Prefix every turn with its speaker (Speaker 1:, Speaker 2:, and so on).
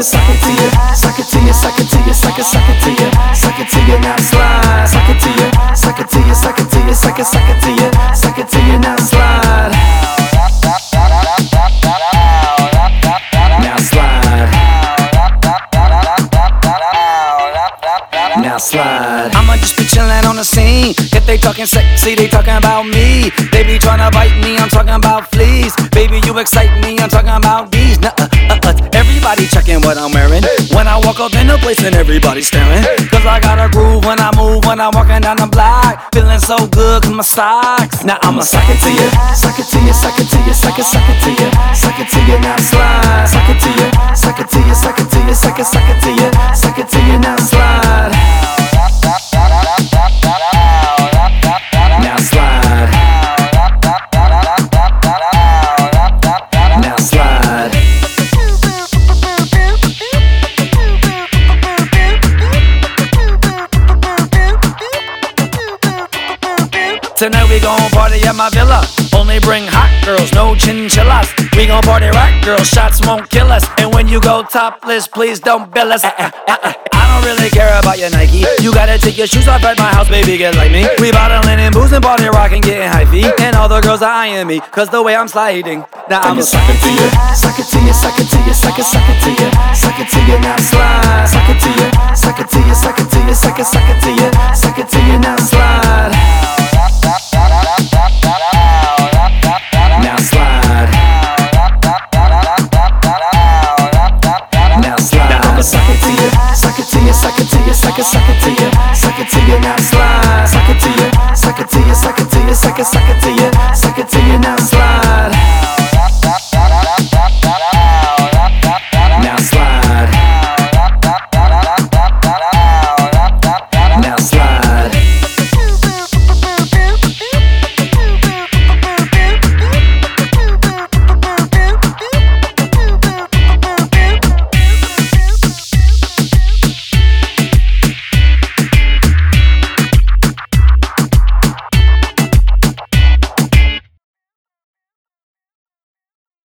Speaker 1: you, suck it to you, suck it to you, suck it to you, suck it, suck it to you, suck it to you, now slide. Suck it to you, suck it to you, suck it to you, suck it, suck it to you, suck it to you, now slide. Now slide. Now slide. I'ma just be chillin' on the scene. If they talking sexy, they talking about me. They be tryna bite me, I'm talking about fleas. Baby, you excite me, I'm talking about bees. Nuh-uh. Everybody checking what I'm wearing. When I walk up in the place and everybody staring. Cause I got a groove when I move, when I'm walking down the block. Feeling so good, cause my socks. Now I'ma suck it to you, suck it to you, suck it to you, suck it, suck it to you, suck it to you, now slide. Suck it to you, suck it to you, suck it to you, suck it, suck it Tonight we gon' party at my villa. Only bring hot girls, no chinchillas. We gon' party rock girls, shots won't kill us. And when you go topless, please don't bill us. Uh, uh, uh, uh. I don't really care about your Nike. You gotta take your shoes off at my house, baby, get like me. We bottling and boozing, party rocking, getting hyphy. And all the girls are eyeing me, cause the way I'm sliding. Now I'm a suck it to you, suck it to you, suck it to you, suck it, suck it to you, suck it to you, now slide. Suck it to you, suck it to you, suck it to you, suck it, suck it to you, suck it to you, now slide. It to suck it, to you, suck it to you. Now slide. Suck it to you, suck it to you, suck it to you, suck it, suck